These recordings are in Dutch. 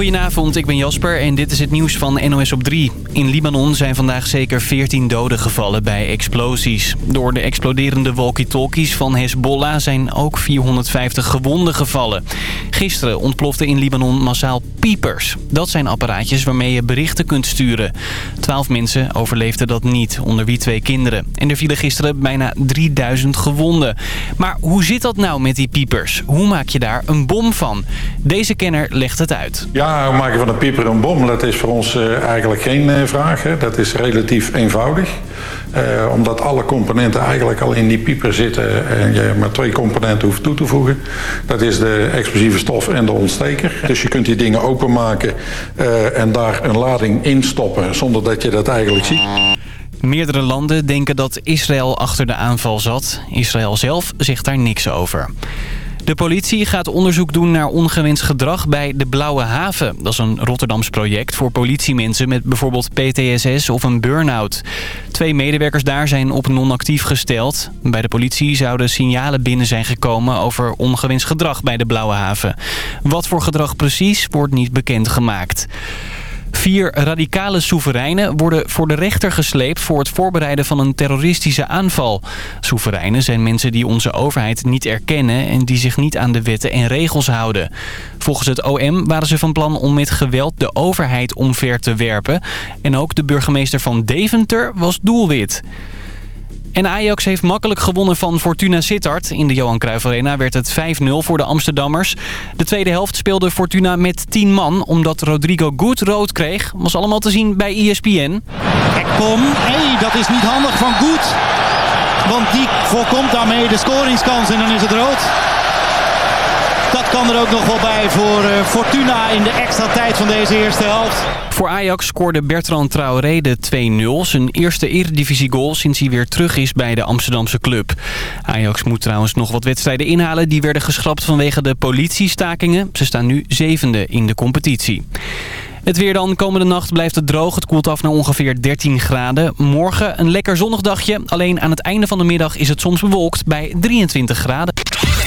Goedenavond, ik ben Jasper en dit is het nieuws van NOS op 3. In Libanon zijn vandaag zeker 14 doden gevallen bij explosies. Door de exploderende walkie-talkies van Hezbollah zijn ook 450 gewonden gevallen. Gisteren ontplofte in Libanon massaal piepers. Dat zijn apparaatjes waarmee je berichten kunt sturen. Twaalf mensen overleefden dat niet, onder wie twee kinderen. En er vielen gisteren bijna 3000 gewonden. Maar hoe zit dat nou met die piepers? Hoe maak je daar een bom van? Deze kenner legt het uit. Hoe maken van een pieper een bom? Dat is voor ons uh, eigenlijk geen uh, vraag. Dat is relatief eenvoudig. Uh, omdat alle componenten eigenlijk al in die pieper zitten en je maar twee componenten hoeft toe te voegen. Dat is de explosieve stof en de ontsteker. Dus je kunt die dingen openmaken en daar een lading in stoppen zonder dat je dat eigenlijk ziet. Meerdere landen denken dat Israël achter de aanval zat. Israël zelf zegt daar niks over. De politie gaat onderzoek doen naar ongewenst gedrag bij de Blauwe Haven. Dat is een Rotterdams project voor politiemensen met bijvoorbeeld PTSS of een burn-out. Twee medewerkers daar zijn op non-actief gesteld. Bij de politie zouden signalen binnen zijn gekomen over ongewenst gedrag bij de Blauwe Haven. Wat voor gedrag precies wordt niet bekendgemaakt. Vier radicale soevereinen worden voor de rechter gesleept voor het voorbereiden van een terroristische aanval. Soevereinen zijn mensen die onze overheid niet erkennen en die zich niet aan de wetten en regels houden. Volgens het OM waren ze van plan om met geweld de overheid omver te werpen. En ook de burgemeester van Deventer was doelwit. En Ajax heeft makkelijk gewonnen van Fortuna Sittard. In de Johan Cruijff Arena werd het 5-0 voor de Amsterdammers. De tweede helft speelde Fortuna met 10 man. Omdat Rodrigo Goed rood kreeg. Was allemaal te zien bij ESPN. Ekpom. Hé, dat is niet handig van Goed. Want die voorkomt daarmee de scoringskans en dan is het rood. Kan er ook nog wel bij voor Fortuna in de extra tijd van deze eerste helft. Voor Ajax scoorde Bertrand Traoré de 2-0. Zijn eerste eredivisie-goal sinds hij weer terug is bij de Amsterdamse club. Ajax moet trouwens nog wat wedstrijden inhalen. Die werden geschrapt vanwege de politiestakingen. Ze staan nu zevende in de competitie. Het weer dan. Komende nacht blijft het droog. Het koelt af naar ongeveer 13 graden. Morgen een lekker zonnig dagje. Alleen aan het einde van de middag is het soms bewolkt bij 23 graden.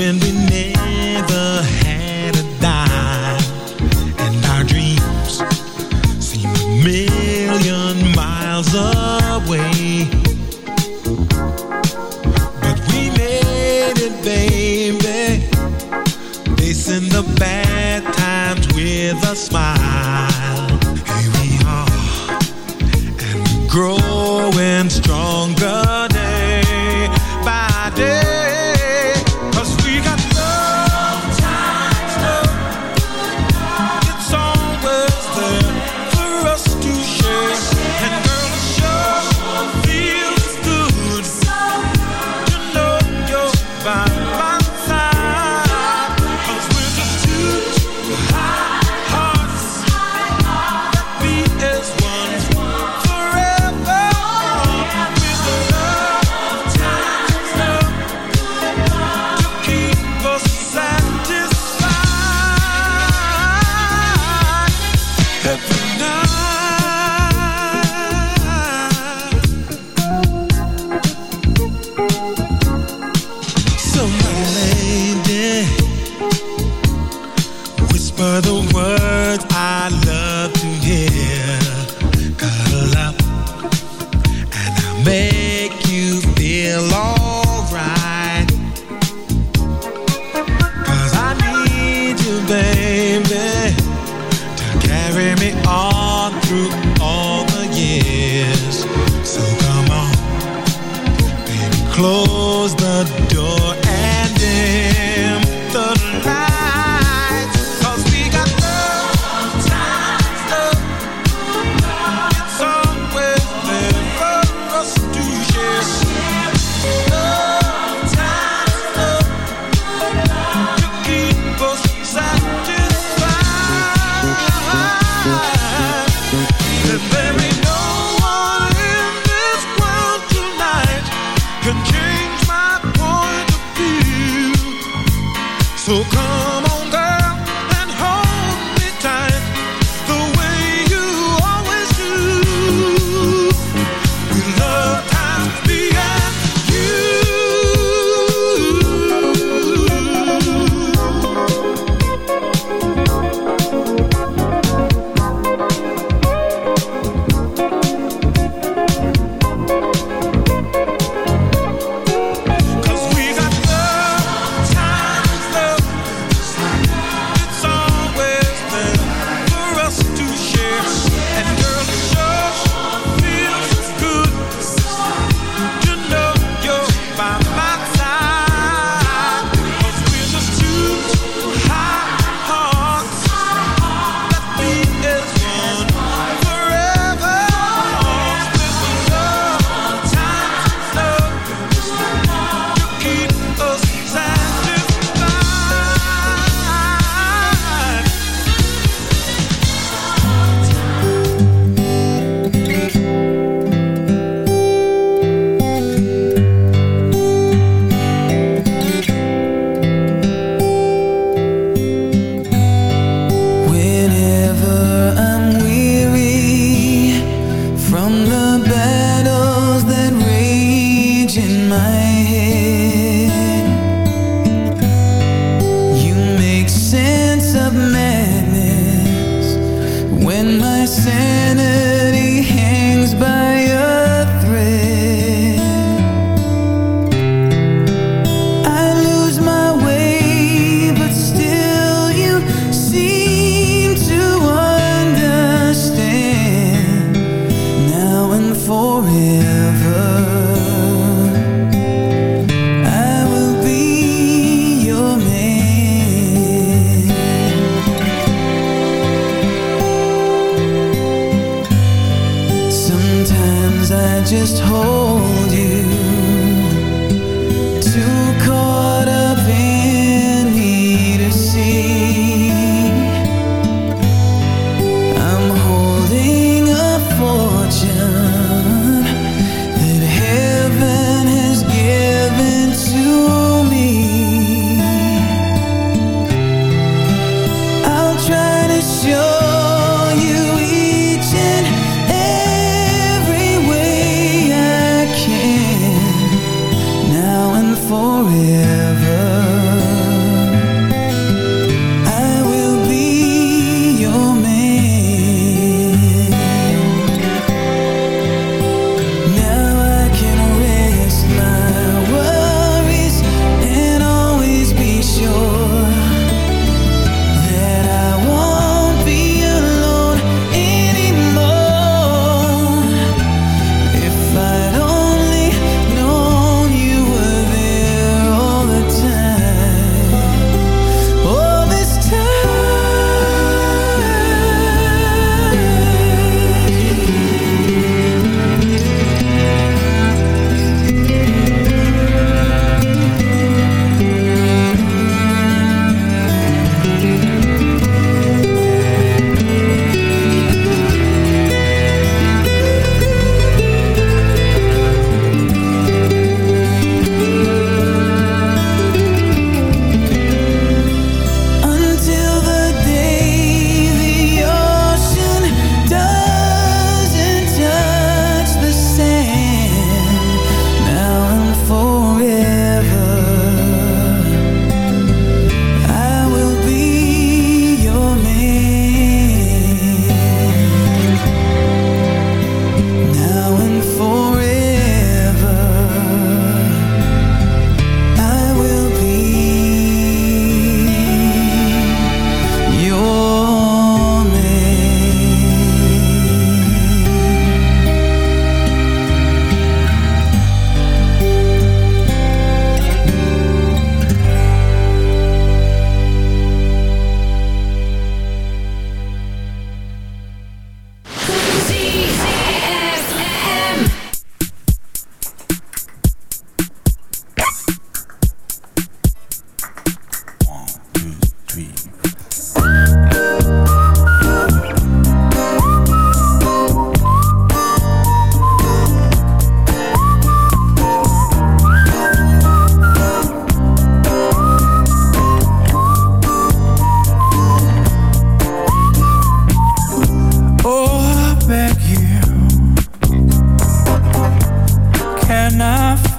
When we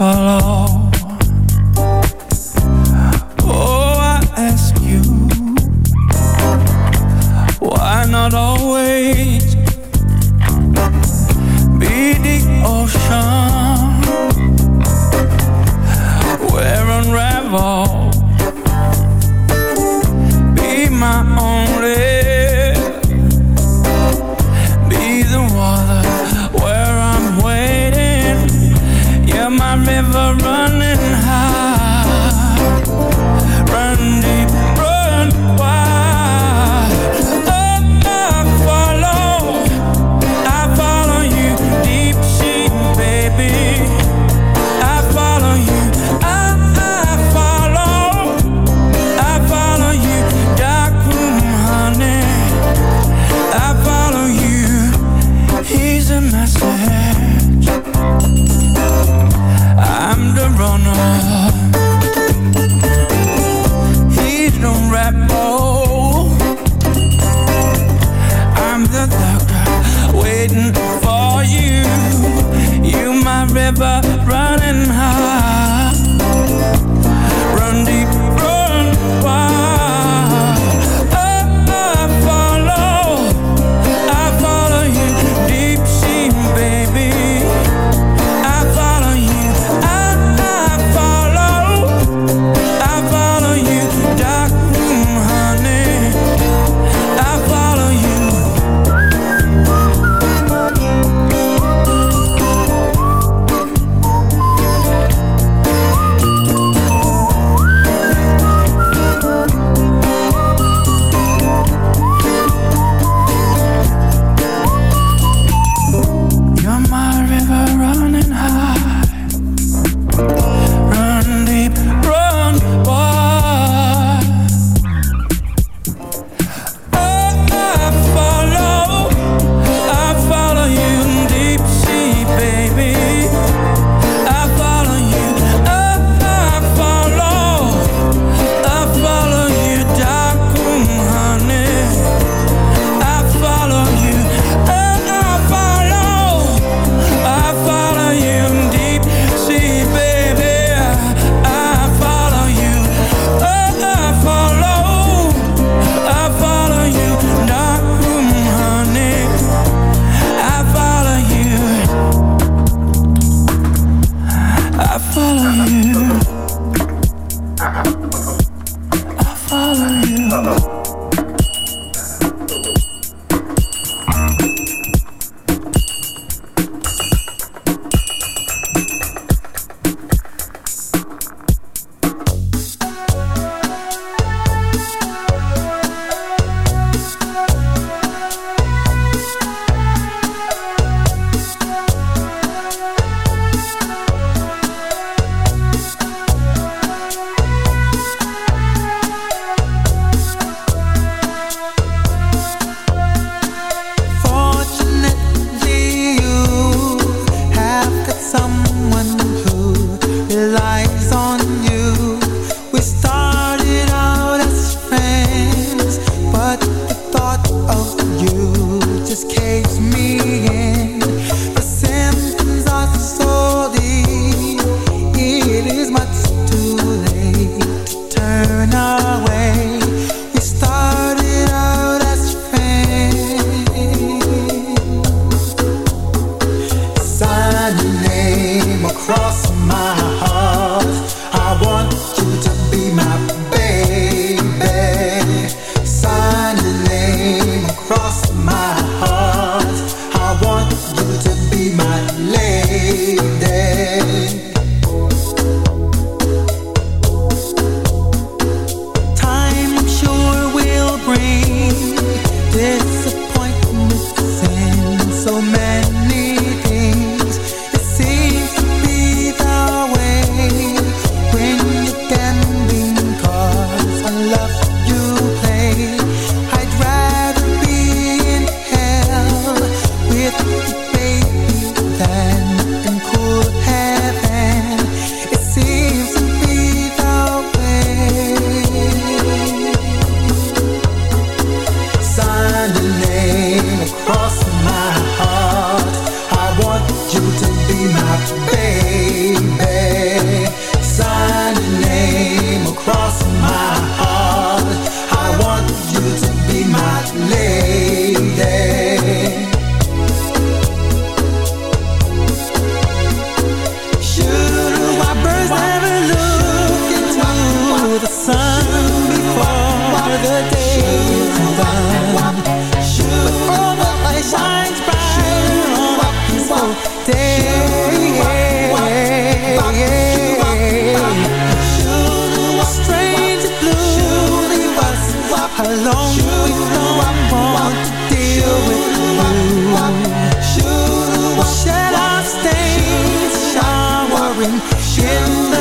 follow alone You know I want to deal with you? Should I stay showering in the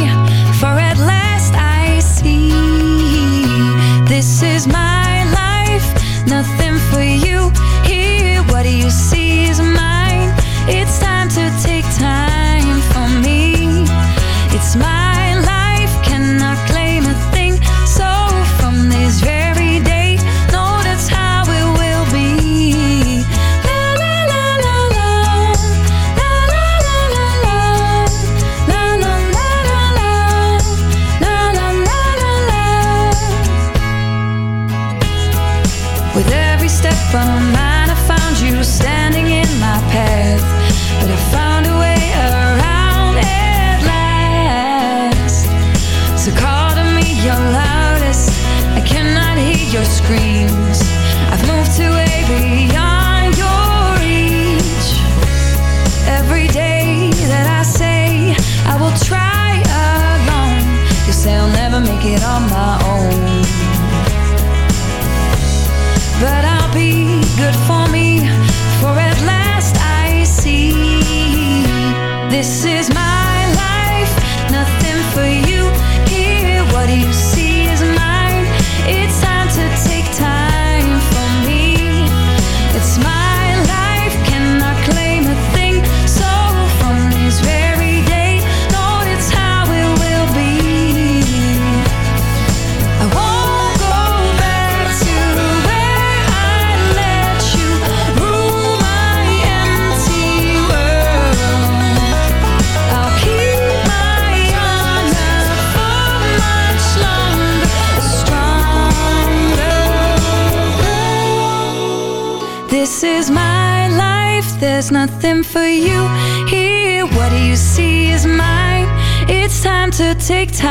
take time.